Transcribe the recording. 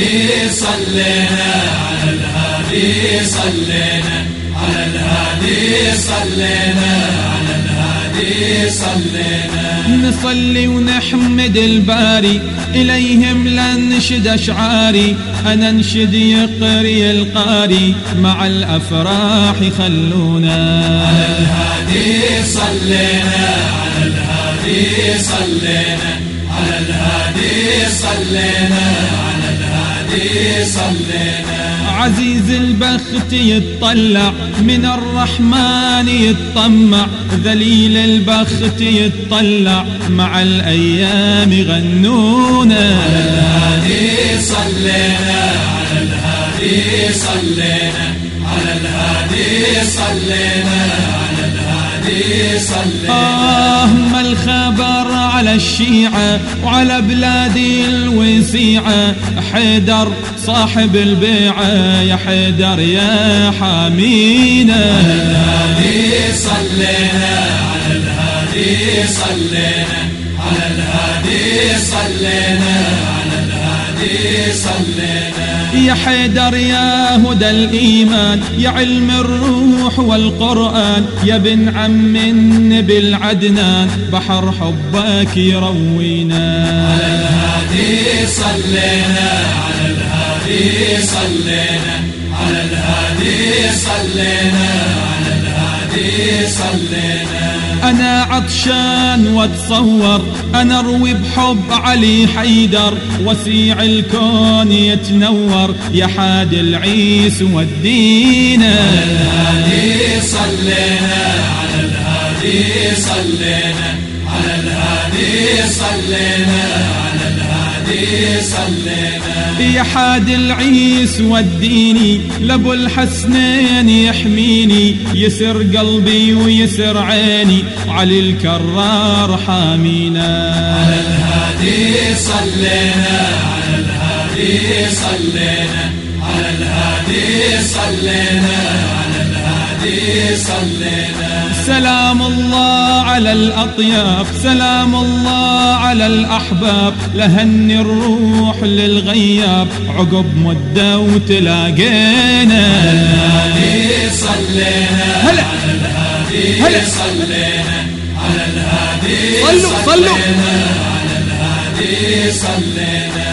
الهادي صلينا على الهادي صلينا على الهادي صلينا على الهادي صلينا نصلي ونحمد الباري إليهم لنشد أشعاري أنا انشد يقري القاري مع الأفراح خلونا. على الهادي صلينا على الهادي صلينا على الهادي صلينا. صلينا. عزيز البخت يتطلع من الرحمن يتطمع ذليل البخت يتطلع مع الأيام غنونا على الهادي صلينا على الهادي صلينا على الهادي صلينا على الهادي صلينا. الشيعة وعلى بلادي الوسيعة. حيدر صاحب البيعة يا حيدر يا حامينا الهادي صلينا على الهادي صلينا على الهادي صلينا على الهادي صلينا. يا حيدر يا هدى الإيمان يا علم الروح والقرآن يا بن عم النبي العدنان بحر حبك يروينا. على الهادي صلينا على الهادي صلينا على الهادي صلينا على الهادي صلينا. أنا عطشان وأتصور أنا أروي بحب علي حيدر وسيع الكون يتنور يا حاد العيس ودينا الهادي صلينا على الهادي صلينا على الهادي صلينا. صلينا يا حاد العيس وديني لأبو الحسنين يحميني. يسر قلبي ويسر عيني علي الكرار حامينا. على الهادي صلينا على الهادي صلينا على الهادي صلينا على الهادي صلينا. سلام الله على الأطياب سلام الله على الأحباب. لهني الروح للغياب عقب مدة وتلاقينا. الهادي صلينا هلا. على الهادي هلا. صلينا على الهادي صلوا- صلوا. على الهادي صلينا.